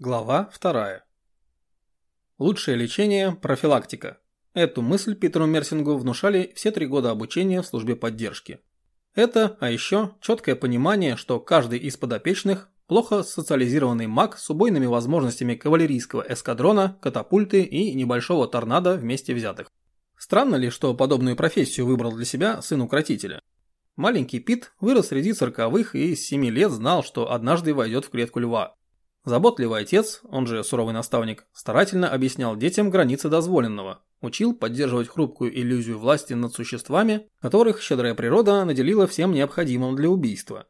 Глава 2. Лучшее лечение – профилактика. Эту мысль Питеру Мерсингу внушали все три года обучения в службе поддержки. Это, а еще, четкое понимание, что каждый из подопечных – плохо социализированный маг с убойными возможностями кавалерийского эскадрона, катапульты и небольшого торнадо вместе взятых. Странно ли, что подобную профессию выбрал для себя сын укротителя? Маленький Пит вырос среди цирковых и с 7 лет знал, что однажды войдет в клетку льва. Заботливый отец, он же суровый наставник, старательно объяснял детям границы дозволенного, учил поддерживать хрупкую иллюзию власти над существами, которых щедрая природа наделила всем необходимым для убийства.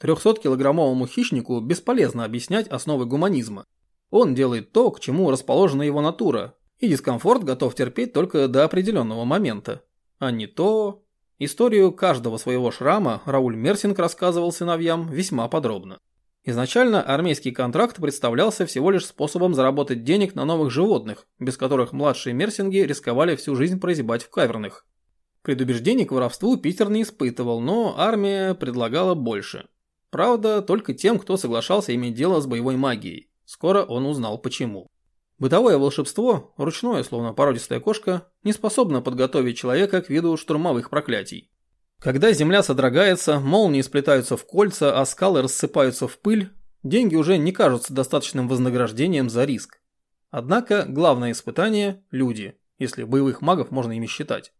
300-килограммовому хищнику бесполезно объяснять основы гуманизма. Он делает то, к чему расположена его натура, и дискомфорт готов терпеть только до определенного момента. А не то... Историю каждого своего шрама Рауль Мерсинг рассказывал сыновьям весьма подробно. Изначально армейский контракт представлялся всего лишь способом заработать денег на новых животных, без которых младшие мерсинги рисковали всю жизнь прозябать в кавернах. Предубеждений к воровству Питер не испытывал, но армия предлагала больше. Правда, только тем, кто соглашался иметь дело с боевой магией. Скоро он узнал почему. Бытовое волшебство, ручное, словно породистая кошка, не способно подготовить человека к виду штурмовых проклятий. Когда земля содрогается, молнии сплетаются в кольца, а скалы рассыпаются в пыль, деньги уже не кажутся достаточным вознаграждением за риск. Однако главное испытание – люди, если боевых магов можно ими считать.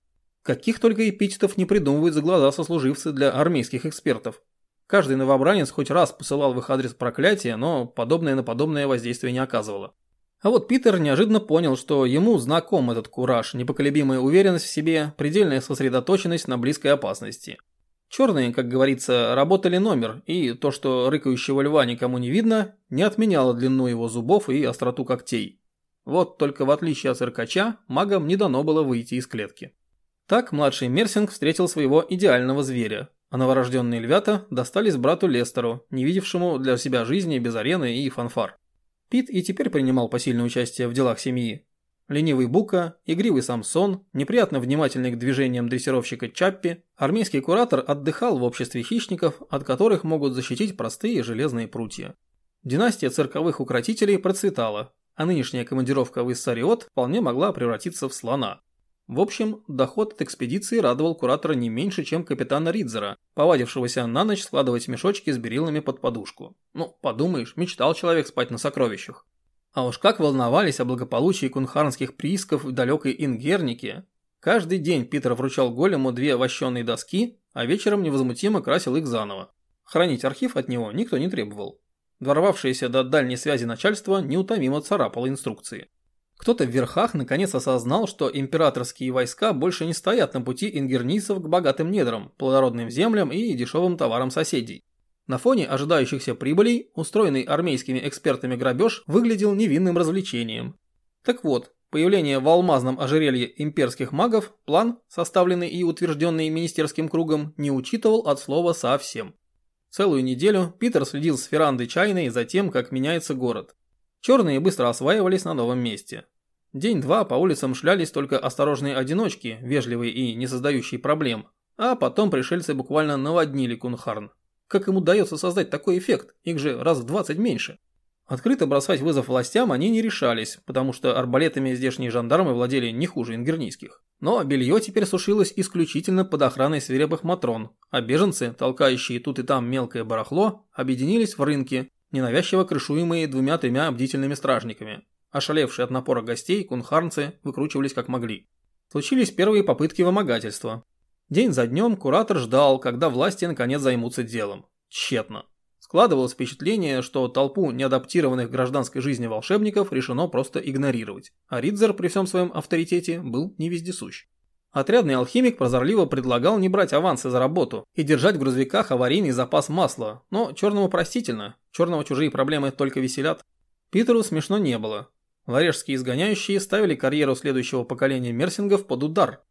Каких только эпитетов не придумывают за глаза сослуживцы для армейских экспертов. Каждый новобранец хоть раз посылал в их адрес проклятие, но подобное на подобное воздействие не оказывало. А вот Питер неожиданно понял, что ему знаком этот кураж, непоколебимая уверенность в себе, предельная сосредоточенность на близкой опасности. Черные, как говорится, работали номер, и то, что рыкающего льва никому не видно, не отменяло длину его зубов и остроту когтей. Вот только в отличие от циркача, магам не дано было выйти из клетки. Так младший Мерсинг встретил своего идеального зверя, а новорожденные львята достались брату Лестеру, не видевшему для себя жизни без арены и фанфар. Пит и теперь принимал посильное участие в делах семьи. Ленивый Бука, игривый Самсон, неприятно внимательный к движениям дрессировщика Чаппи, армейский куратор отдыхал в обществе хищников, от которых могут защитить простые железные прутья. Династия цирковых укротителей процветала, а нынешняя командировка в Иссариот вполне могла превратиться в слона. В общем, доход от экспедиции радовал куратора не меньше, чем капитана Ридзера, повадившегося на ночь складывать мешочки с берилами под подушку. Ну, подумаешь, мечтал человек спать на сокровищах. А уж как волновались о благополучии кунхарнских приисков в далекой Ингернике. Каждый день Питер вручал голему две вощеные доски, а вечером невозмутимо красил их заново. Хранить архив от него никто не требовал. Дворвавшееся до дальней связи начальство неутомимо царапало инструкции. Кто-то в верхах наконец осознал, что императорские войска больше не стоят на пути ингернийцев к богатым недрам, плодородным землям и дешевым товарам соседей. На фоне ожидающихся прибылей, устроенный армейскими экспертами грабеж выглядел невинным развлечением. Так вот, появление в алмазном ожерелье имперских магов, план, составленный и утвержденный министерским кругом, не учитывал от слова совсем. Целую неделю Питер следил с веранды чайной за тем, как меняется город. Черные быстро осваивались на новом месте. День-два по улицам шлялись только осторожные одиночки, вежливые и не создающие проблем, а потом пришельцы буквально наводнили Кунхарн. Как им удается создать такой эффект? Их же раз в 20 меньше. Открыто бросать вызов властям они не решались, потому что арбалетами здешние жандармы владели не хуже ингернийских. Но белье теперь сушилось исключительно под охраной свирепых матрон, а беженцы, толкающие тут и там мелкое барахло, объединились в рынке ненавязчиво крышуемые двумя-тремя бдительными стражниками. Ошалевшие от напора гостей, кунхарнцы выкручивались как могли. Случились первые попытки вымогательства. День за днем куратор ждал, когда власти наконец займутся делом. Тщетно. Складывалось впечатление, что толпу неадаптированных к гражданской жизни волшебников решено просто игнорировать, а Ридзер при всем своем авторитете был не вездесущ. Отрядный алхимик прозорливо предлагал не брать авансы за работу и держать в грузовиках аварийный запас масла, но черному простительно, черного чужие проблемы только веселят. Питеру смешно не было. Ларешские изгоняющие ставили карьеру следующего поколения мерсингов под удар.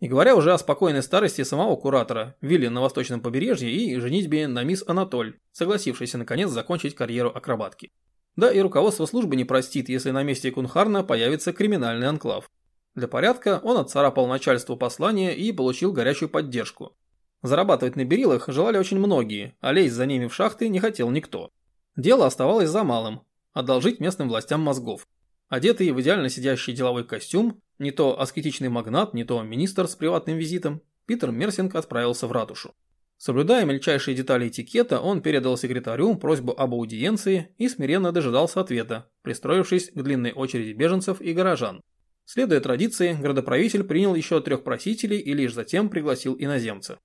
Не говоря уже о спокойной старости самого куратора, Вилли на восточном побережье и женитьбе на мисс Анатоль, согласившейся наконец закончить карьеру акробатки. Да и руководство службы не простит, если на месте Кунхарна появится криминальный анклав. Для порядка он отцарапал начальству послание и получил горячую поддержку. Зарабатывать на берилах желали очень многие, а лезть за ними в шахты не хотел никто. Дело оставалось за малым. одолжить местным властям мозгов. Одетый в идеально сидящий деловой костюм, не то аскетичный магнат, не то министр с приватным визитом, Питер Мерсинг отправился в ратушу. Соблюдая мельчайшие детали этикета, он передал секретарю просьбу об аудиенции и смиренно дожидался ответа, пристроившись к длинной очереди беженцев и горожан. Следуя традиции, градоправитель принял еще трех просителей и лишь затем пригласил иноземца.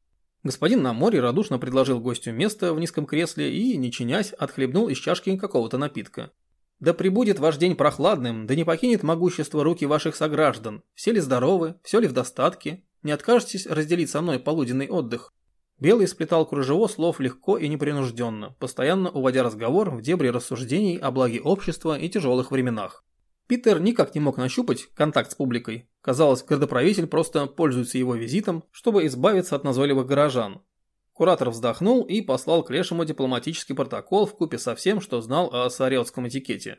Господин на море радушно предложил гостю место в низком кресле и, не чинясь, отхлебнул из чашки какого-то напитка. «Да прибудет ваш день прохладным, да не покинет могущество руки ваших сограждан. Все ли здоровы, все ли в достатке? Не откажетесь разделить со мной полуденный отдых?» Белый сплетал кружево слов легко и непринужденно, постоянно уводя разговор в дебри рассуждений о благе общества и тяжелых временах. Питер никак не мог нащупать контакт с публикой. Казалось, градоправитель просто пользуется его визитом, чтобы избавиться от назойливых горожан. Куратор вздохнул и послал к Лешему дипломатический протокол в купе со всем, что знал о сариотском этикете.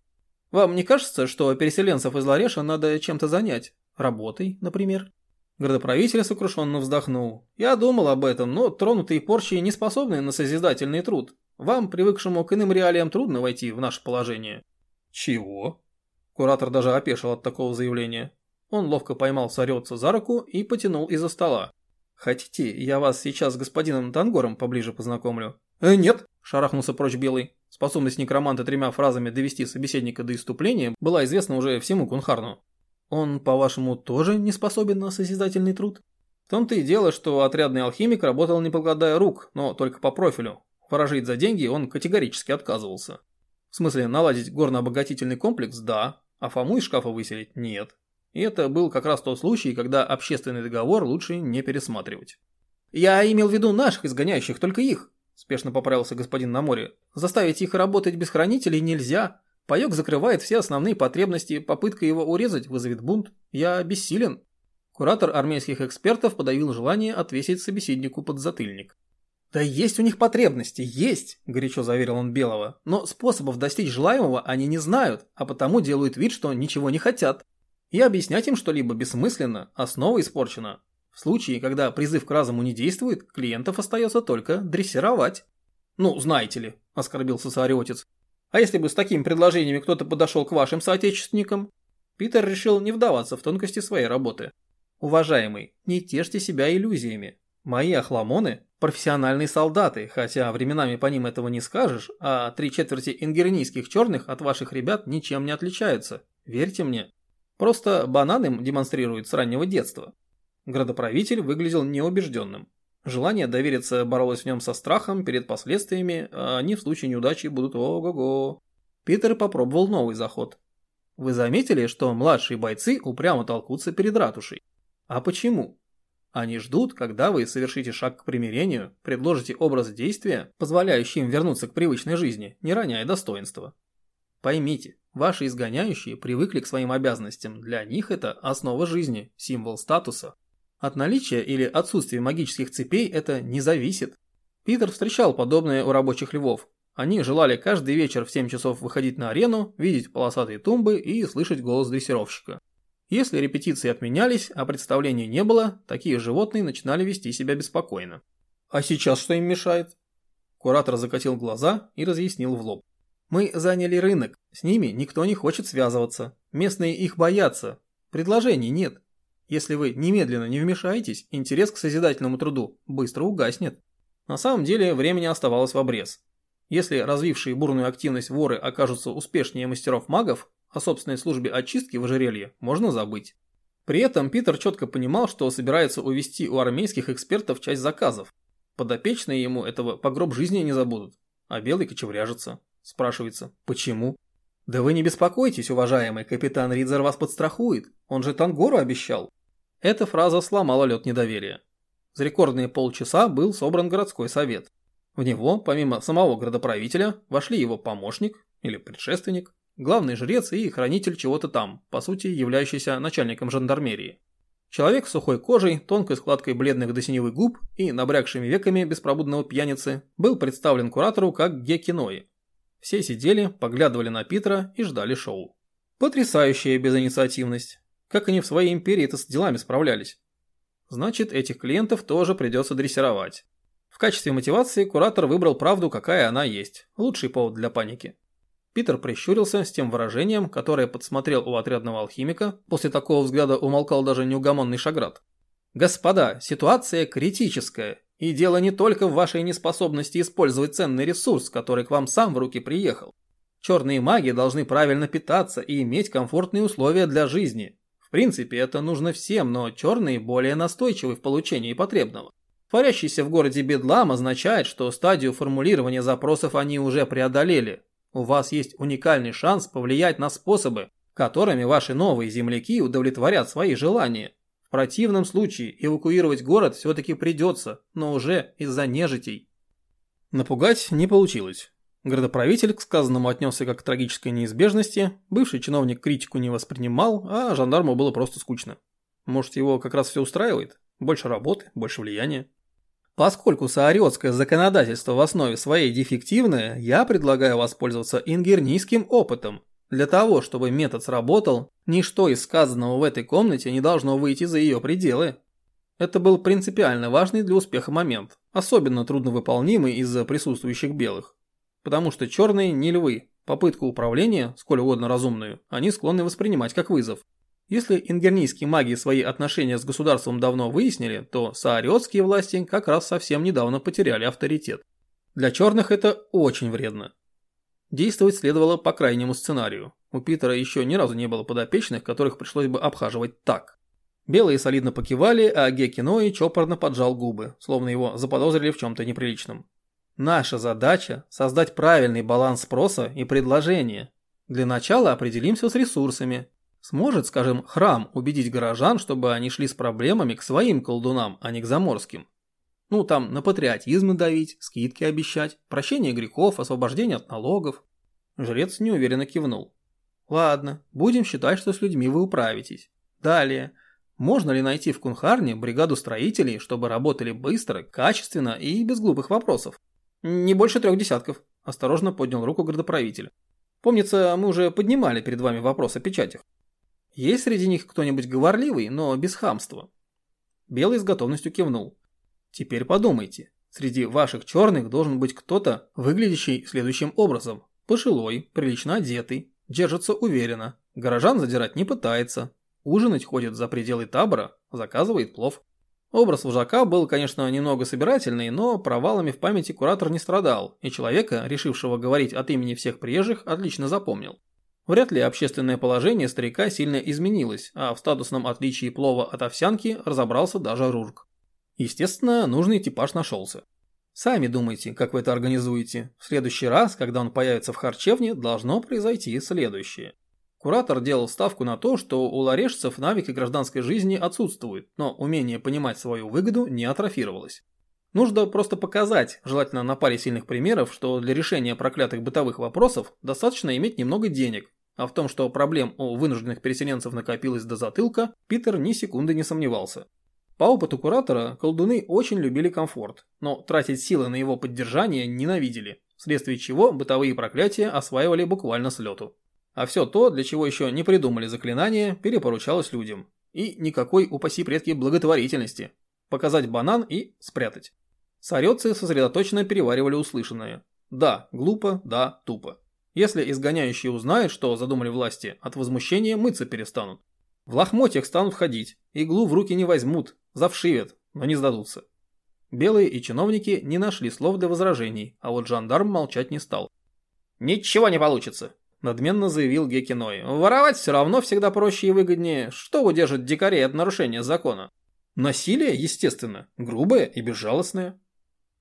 «Вам не кажется, что переселенцев из Лареша надо чем-то занять? Работой, например?» Градоправитель сокрушенно вздохнул. «Я думал об этом, но тронутые порчи не способны на созидательный труд. Вам, привыкшему к иным реалиям, трудно войти в наше положение». «Чего?» Куратор даже опешил от такого заявления. Он ловко поймал Сарёца за руку и потянул из-за стола. «Хотите, я вас сейчас с господином Тангором поближе познакомлю?» «Э, нет!» – шарахнулся прочь Белый. Способность некроманта тремя фразами довести собеседника до иступления была известна уже всему Кунхарну. «Он, по-вашему, тоже не способен на созидательный труд?» В том-то и дело, что отрядный алхимик работал не покладая рук, но только по профилю. Ворожить за деньги он категорически отказывался. В смысле, наладить горно-обогатительный комплекс – да, а Фому из шкафа выселить – нет. И это был как раз тот случай, когда общественный договор лучше не пересматривать. «Я имел в виду наших изгоняющих, только их», – спешно поправился господин на море. «Заставить их работать без хранителей нельзя. Паёк закрывает все основные потребности, попытка его урезать вызовет бунт. Я бессилен». Куратор армейских экспертов подавил желание отвесить собеседнику под затыльник. «Да есть у них потребности, есть!» – горячо заверил он Белого. «Но способов достичь желаемого они не знают, а потому делают вид, что ничего не хотят. И объяснять им что-либо бессмысленно, основа испорчена. В случае, когда призыв к разуму не действует, клиентов остается только дрессировать». «Ну, знаете ли», – оскорбился соариотец. «А если бы с такими предложениями кто-то подошел к вашим соотечественникам?» Питер решил не вдаваться в тонкости своей работы. «Уважаемый, не тешьте себя иллюзиями. Мои охламоны – профессиональные солдаты, хотя временами по ним этого не скажешь, а три четверти ингернийских черных от ваших ребят ничем не отличаются. Верьте мне. Просто банан им демонстрирует с раннего детства. Градоправитель выглядел неубежденным. Желание довериться боролось в нем со страхом перед последствиями, а они в случае неудачи будут ого-го. Питер попробовал новый заход. Вы заметили, что младшие бойцы упрямо толкутся перед ратушей? А почему? Они ждут, когда вы совершите шаг к примирению, предложите образ действия, позволяющий им вернуться к привычной жизни, не роняя достоинства. Поймите, ваши изгоняющие привыкли к своим обязанностям, для них это основа жизни, символ статуса. От наличия или отсутствия магических цепей это не зависит. Питер встречал подобное у рабочих львов. Они желали каждый вечер в 7 часов выходить на арену, видеть полосатые тумбы и слышать голос дрессировщика. Если репетиции отменялись, а представлений не было, такие животные начинали вести себя беспокойно. А сейчас что им мешает? Куратор закатил глаза и разъяснил в лоб. Мы заняли рынок, с ними никто не хочет связываться. Местные их боятся. Предложений нет. Если вы немедленно не вмешаетесь, интерес к созидательному труду быстро угаснет. На самом деле времени оставалось в обрез. Если развившие бурную активность воры окажутся успешнее мастеров-магов, о собственной службе очистки в ожерелье можно забыть. При этом Питер четко понимал, что собирается увести у армейских экспертов часть заказов. Подопечные ему этого по гроб жизни не забудут, а белый кочевряжется. Спрашивается, почему? Да вы не беспокойтесь, уважаемый, капитан Ридзер вас подстрахует, он же Тангору обещал. Эта фраза сломала лед недоверия. За рекордные полчаса был собран городской совет. В него, помимо самого градоправителя, вошли его помощник или предшественник, главный жрец и хранитель чего-то там, по сути являющийся начальником жандармерии. Человек с сухой кожей, тонкой складкой бледных до синевых губ и набрякшими веками беспробудного пьяницы был представлен куратору как гекинои. Все сидели, поглядывали на Питера и ждали шоу. Потрясающая безинициативность. Как они в своей империи-то с делами справлялись? Значит, этих клиентов тоже придется дрессировать. В качестве мотивации куратор выбрал правду, какая она есть. Лучший повод для паники. Питер прищурился с тем выражением, которое подсмотрел у отрядного алхимика, после такого взгляда умолкал даже неугомонный Шаград. «Господа, ситуация критическая, и дело не только в вашей неспособности использовать ценный ресурс, который к вам сам в руки приехал. Черные маги должны правильно питаться и иметь комфортные условия для жизни. В принципе, это нужно всем, но черные более настойчивы в получении потребного. Творящийся в городе бедлам означает, что стадию формулирования запросов они уже преодолели. У вас есть уникальный шанс повлиять на способы, которыми ваши новые земляки удовлетворят свои желания. В противном случае эвакуировать город все-таки придется, но уже из-за нежитей. Напугать не получилось. Городоправитель к сказанному отнесся как к трагической неизбежности, бывший чиновник критику не воспринимал, а жандарму было просто скучно. Может, его как раз все устраивает? Больше работы, больше влияния. Поскольку саариотское законодательство в основе своей дефективное, я предлагаю воспользоваться ингернийским опытом. Для того, чтобы метод сработал, ничто из сказанного в этой комнате не должно выйти за ее пределы. Это был принципиально важный для успеха момент, особенно трудновыполнимый из-за присутствующих белых. Потому что черные не львы. Попытку управления, сколь угодно разумную, они склонны воспринимать как вызов. Если ингернийские маги свои отношения с государством давно выяснили, то саариотские власти как раз совсем недавно потеряли авторитет. Для черных это очень вредно. Действовать следовало по крайнему сценарию. У Питера еще ни разу не было подопечных, которых пришлось бы обхаживать так. Белые солидно покивали, а Гекинои чопорно поджал губы, словно его заподозрили в чем-то неприличном. Наша задача – создать правильный баланс спроса и предложения. Для начала определимся с ресурсами. Сможет, скажем, храм убедить горожан, чтобы они шли с проблемами к своим колдунам, а не к заморским? Ну, там на патриотизм давить, скидки обещать, прощение грехов, освобождение от налогов. Жрец неуверенно кивнул. Ладно, будем считать, что с людьми вы управитесь. Далее. Можно ли найти в Кунхарне бригаду строителей, чтобы работали быстро, качественно и без глупых вопросов? «Не больше трех десятков», – осторожно поднял руку городоправитель. «Помнится, мы уже поднимали перед вами вопрос о печатях. Есть среди них кто-нибудь говорливый, но без хамства?» Белый с готовностью кивнул. «Теперь подумайте. Среди ваших черных должен быть кто-то, выглядящий следующим образом. Пожилой, прилично одетый, держится уверенно, горожан задирать не пытается, ужинать ходит за пределы табора, заказывает плов. Образ вожака был, конечно, немного собирательный, но провалами в памяти куратор не страдал, и человека, решившего говорить от имени всех приезжих, отлично запомнил. Вряд ли общественное положение старика сильно изменилось, а в статусном отличии плова от овсянки разобрался даже Рурк. Естественно, нужный типаж нашелся. Сами думайте, как вы это организуете. В следующий раз, когда он появится в харчевне, должно произойти следующее. Куратор делал ставку на то, что у ларешцев навыки гражданской жизни отсутствуют, но умение понимать свою выгоду не атрофировалось. Нужно просто показать, желательно на паре сильных примеров, что для решения проклятых бытовых вопросов достаточно иметь немного денег, а в том, что проблем у вынужденных переселенцев накопилось до затылка, Питер ни секунды не сомневался. По опыту куратора, колдуны очень любили комфорт, но тратить силы на его поддержание ненавидели, вследствие чего бытовые проклятия осваивали буквально с лету. А все то, для чего еще не придумали заклинания, перепоручалось людям. И никакой, упаси предки, благотворительности. Показать банан и спрятать. Сарёцы сосредоточенно переваривали услышанное. Да, глупо, да, тупо. Если изгоняющие узнают, что задумали власти, от возмущения мыться перестанут. В лохмотьях станут ходить, иглу в руки не возьмут, завшивят, но не сдадутся. Белые и чиновники не нашли слов для возражений, а вот жандарм молчать не стал. «Ничего не получится», надменно заявил Гекиной. Воровать все равно всегда проще и выгоднее. Что удержит дикарей от нарушения закона? Насилие, естественно, грубое и безжалостное.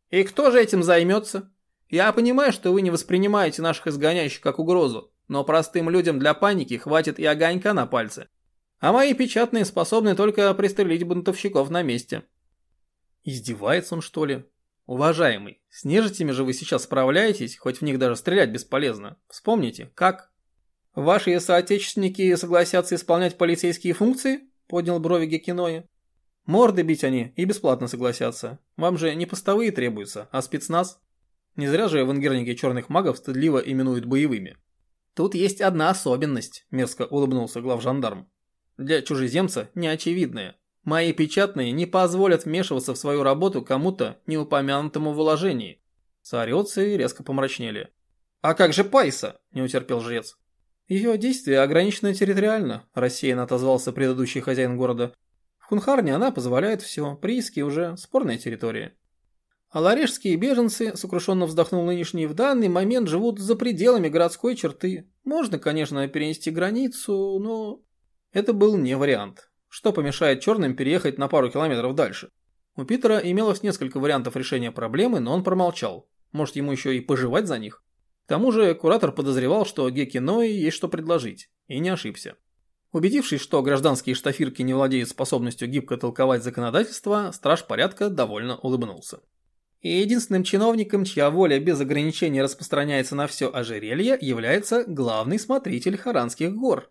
И кто же этим займется? Я понимаю, что вы не воспринимаете наших изгоняющих как угрозу, но простым людям для паники хватит и огонька на пальце. А мои печатные способны только пристрелить бунтовщиков на месте. Издевается он, что ли? Уважаемый, с нежитями же вы сейчас справляетесь, хоть в них даже стрелять бесполезно. Вспомните, как? Ваши соотечественники согласятся исполнять полицейские функции? Поднял брови Гекинои. Морды бить они и бесплатно согласятся. Вам же не постовые требуются, а спецназ. Не зря же в Ингернике черных магов стыдливо именуют боевыми. Тут есть одна особенность, мерзко улыбнулся главжандарм. Для чужеземца неочевидная. Мои печатные не позволят вмешиваться в свою работу кому-то, не упомянутому в уложении. Саариотцы резко помрачнели. А как же Пайса? Не утерпел жрец. Ее действия ограничены территориально, рассеянно отозвался предыдущий хозяин города. В Хунхарне она позволяет все, прииски уже спорная территория. А ларешские беженцы, сокрушенно вздохнул нынешний, в данный момент живут за пределами городской черты. Можно, конечно, перенести границу, но... Это был не вариант. Что помешает черным переехать на пару километров дальше? У Питера имелось несколько вариантов решения проблемы, но он промолчал. Может, ему еще и пожевать за них? К тому же куратор подозревал, что Геки Ной есть что предложить, и не ошибся. Убедившись, что гражданские штафирки не владеют способностью гибко толковать законодательство, страж порядка довольно улыбнулся. И единственным чиновником, чья воля без ограничений распространяется на все ожерелье, является главный смотритель Харанских гор.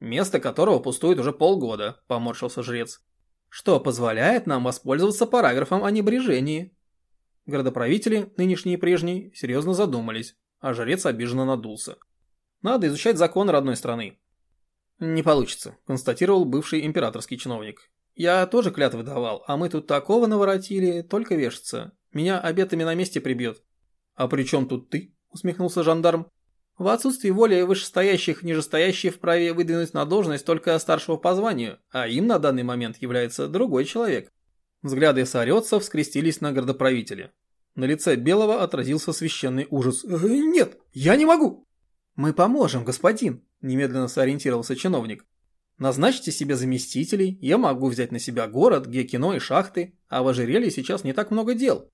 Место которого пустует уже полгода, поморщился жрец. Что позволяет нам воспользоваться параграфом о небрежении. Городоправители, нынешние и прежние, серьезно задумались а жрец обиженно надулся. Надо изучать закон родной страны. Не получится, констатировал бывший императорский чиновник. Я тоже клятвы давал, а мы тут такого наворотили, только вешаться. Меня обетами на месте прибьет. А при чем тут ты? Усмехнулся жандарм. В отсутствии воли вышестоящих нижестоящие вправе выдвинуть на должность только старшего по званию, а им на данный момент является другой человек. Взгляды сарёцев скрестились на городоправителя. На лице Белого отразился священный ужас. «Э, «Нет, я не могу!» «Мы поможем, господин», – немедленно сориентировался чиновник. «Назначьте себе заместителей, я могу взять на себя город, гекино и шахты, а в ожерелье сейчас не так много дел.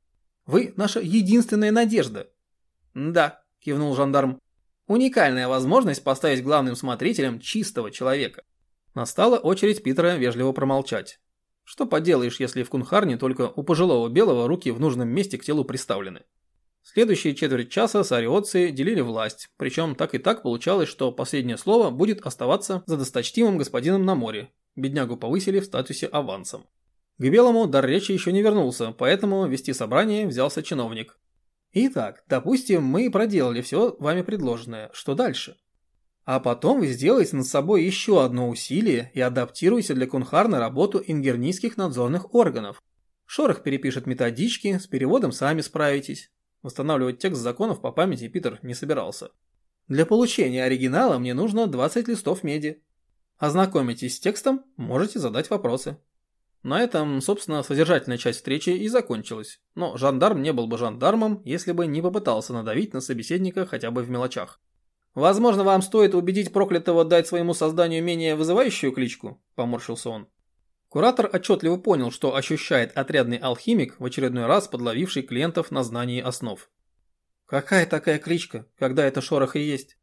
Вы наша единственная надежда». «Да», – кивнул жандарм. «Уникальная возможность поставить главным смотрителем чистого человека». Настала очередь Питера вежливо промолчать. Что поделаешь, если в Кунхарне только у пожилого белого руки в нужном месте к телу приставлены. Следующие четверть часа сариотцы делили власть, причем так и так получалось, что последнее слово будет оставаться за досточтимым господином на море. Беднягу повысили в статусе авансом. К белому дар речи еще не вернулся, поэтому вести собрание взялся чиновник. Итак, допустим, мы проделали все вами предложенное. Что дальше? А потом вы сделаете над собой еще одно усилие и адаптируете для Кунхарна работу ингернийских надзорных органов. Шорох перепишет методички, с переводом сами справитесь. Восстанавливать текст законов по памяти Питер не собирался. Для получения оригинала мне нужно 20 листов меди. Ознакомитесь с текстом, можете задать вопросы. На этом, собственно, содержательная часть встречи и закончилась. Но жандарм не был бы жандармом, если бы не попытался надавить на собеседника хотя бы в мелочах. «Возможно, вам стоит убедить проклятого дать своему созданию менее вызывающую кличку?» – поморщился он. Куратор отчетливо понял, что ощущает отрядный алхимик, в очередной раз подловивший клиентов на знании основ. «Какая такая кличка, когда это шорох и есть?»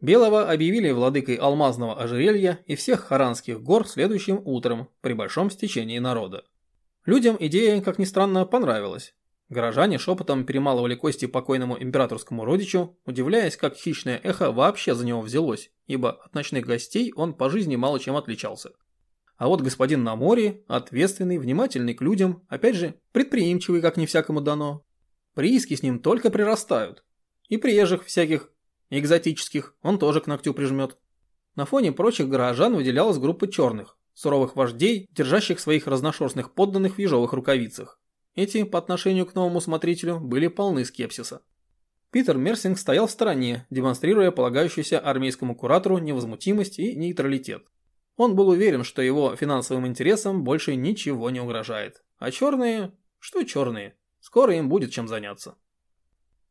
Белого объявили владыкой алмазного ожерелья и всех харанских гор следующим утром при большом стечении народа. Людям идея, как ни странно, понравилась. Горожане шепотом перемалывали кости покойному императорскому родичу, удивляясь, как хищное эхо вообще за него взялось, ибо от ночных гостей он по жизни мало чем отличался. А вот господин на море, ответственный, внимательный к людям, опять же, предприимчивый, как не всякому дано. Прииски с ним только прирастают. И приезжих всяких, экзотических, он тоже к ногтю прижмет. На фоне прочих горожан выделялась группа черных, суровых вождей, держащих своих разношерстных подданных в ежовых рукавицах. Эти, по отношению к новому смотрителю, были полны скепсиса. Питер Мерсинг стоял в стороне, демонстрируя полагающуюся армейскому куратору невозмутимость и нейтралитет. Он был уверен, что его финансовым интересам больше ничего не угрожает. А черные? Что черные? Скоро им будет чем заняться.